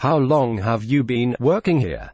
How long have you been working here?